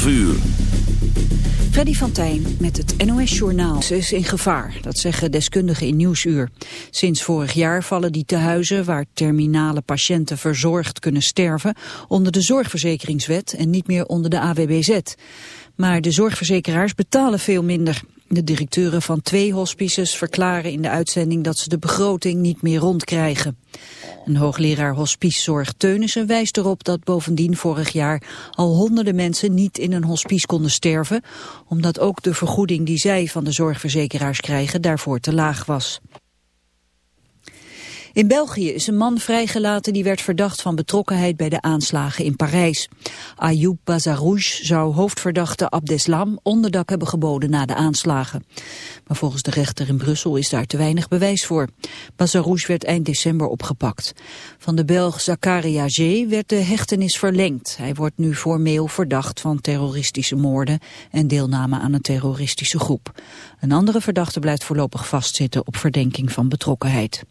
12 uur. Freddy van Tijn met het NOS-journaal. Ze is in gevaar, dat zeggen deskundigen in Nieuwsuur. Sinds vorig jaar vallen die tehuizen waar terminale patiënten verzorgd kunnen sterven... onder de zorgverzekeringswet en niet meer onder de AWBZ. Maar de zorgverzekeraars betalen veel minder. De directeuren van twee hospices verklaren in de uitzending dat ze de begroting niet meer rondkrijgen. Een hoogleraar hospicezorg Teunissen wijst erop dat bovendien vorig jaar al honderden mensen niet in een hospice konden sterven, omdat ook de vergoeding die zij van de zorgverzekeraars krijgen daarvoor te laag was. In België is een man vrijgelaten die werd verdacht van betrokkenheid bij de aanslagen in Parijs. Ayoub Bazarouche zou hoofdverdachte Abdeslam onderdak hebben geboden na de aanslagen. Maar volgens de rechter in Brussel is daar te weinig bewijs voor. Bazarouche werd eind december opgepakt. Van de Belg Zakaria G. werd de hechtenis verlengd. Hij wordt nu formeel verdacht van terroristische moorden en deelname aan een terroristische groep. Een andere verdachte blijft voorlopig vastzitten op verdenking van betrokkenheid.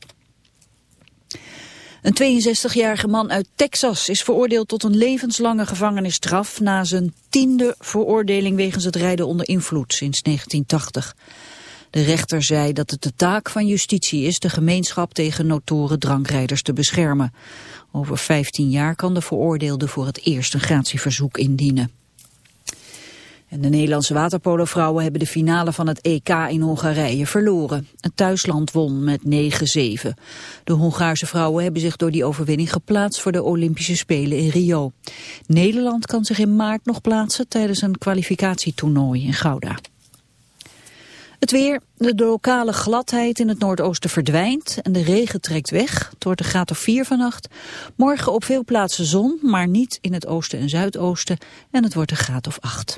Een 62-jarige man uit Texas is veroordeeld tot een levenslange gevangenisstraf na zijn tiende veroordeling wegens het rijden onder invloed sinds 1980. De rechter zei dat het de taak van justitie is de gemeenschap tegen notoren drankrijders te beschermen. Over 15 jaar kan de veroordeelde voor het eerst een gratieverzoek indienen. De Nederlandse waterpolovrouwen hebben de finale van het EK in Hongarije verloren. Het thuisland won met 9-7. De Hongaarse vrouwen hebben zich door die overwinning geplaatst voor de Olympische Spelen in Rio. Nederland kan zich in maart nog plaatsen tijdens een kwalificatietoernooi in Gouda. Het weer, de lokale gladheid in het noordoosten verdwijnt en de regen trekt weg. Het wordt een graad of 4 vannacht. Morgen op veel plaatsen zon, maar niet in het oosten en zuidoosten. En het wordt een graad of 8.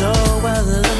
so well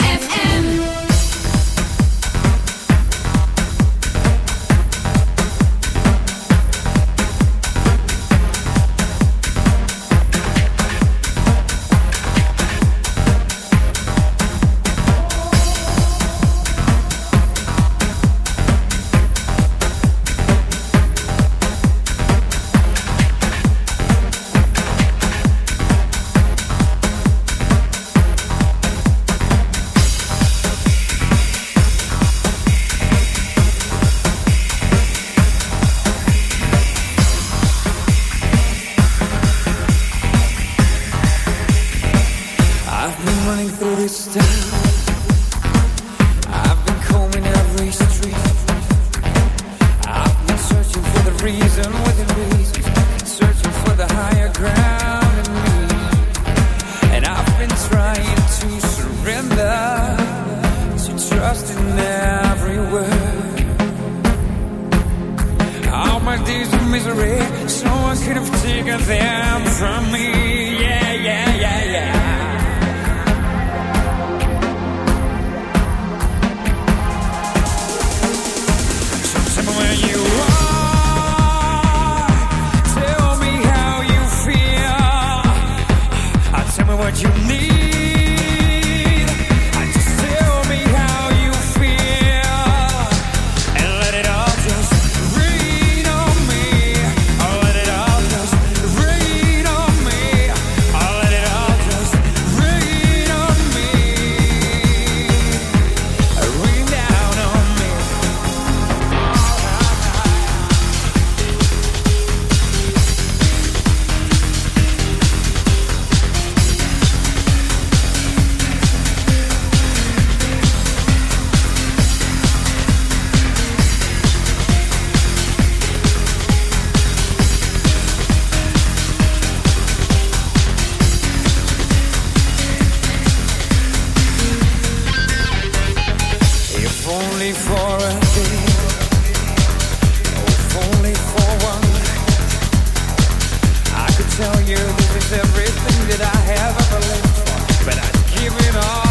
only for a day, if only for one. I could tell you this is everything that I have ever lived for, but I've given all.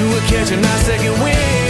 to a catch and second wind.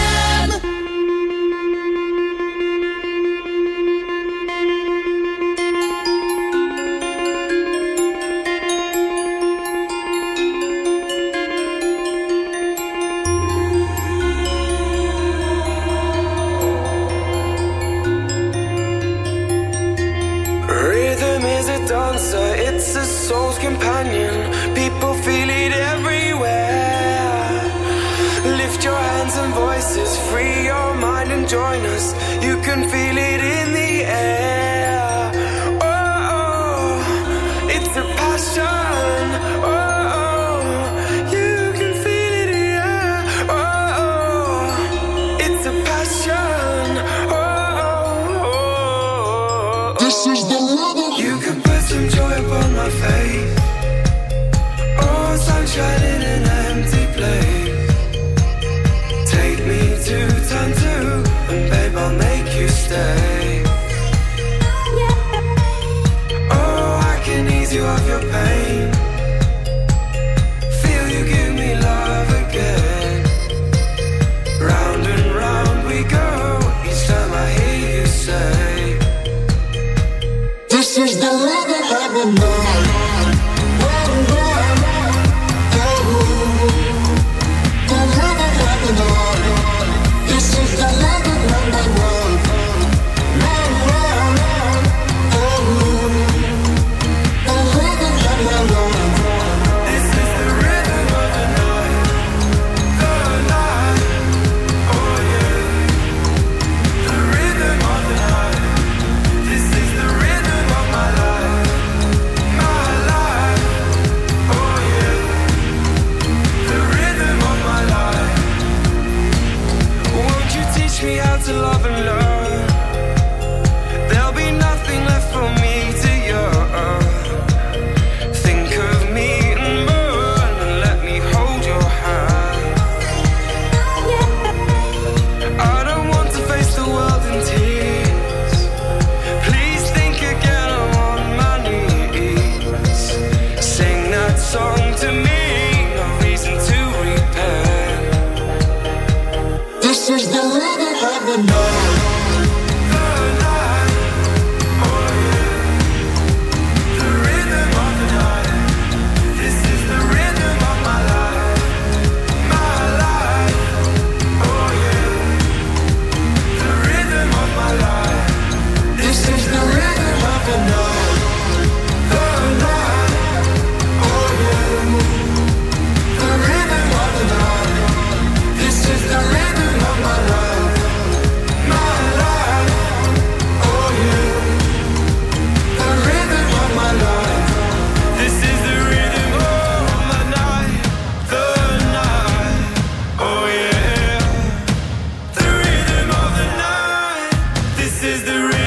is the real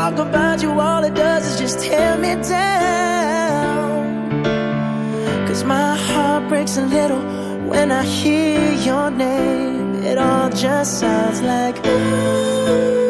talk about you, all it does is just tear me down. Cause my heart breaks a little when I hear your name. It all just sounds like Mm,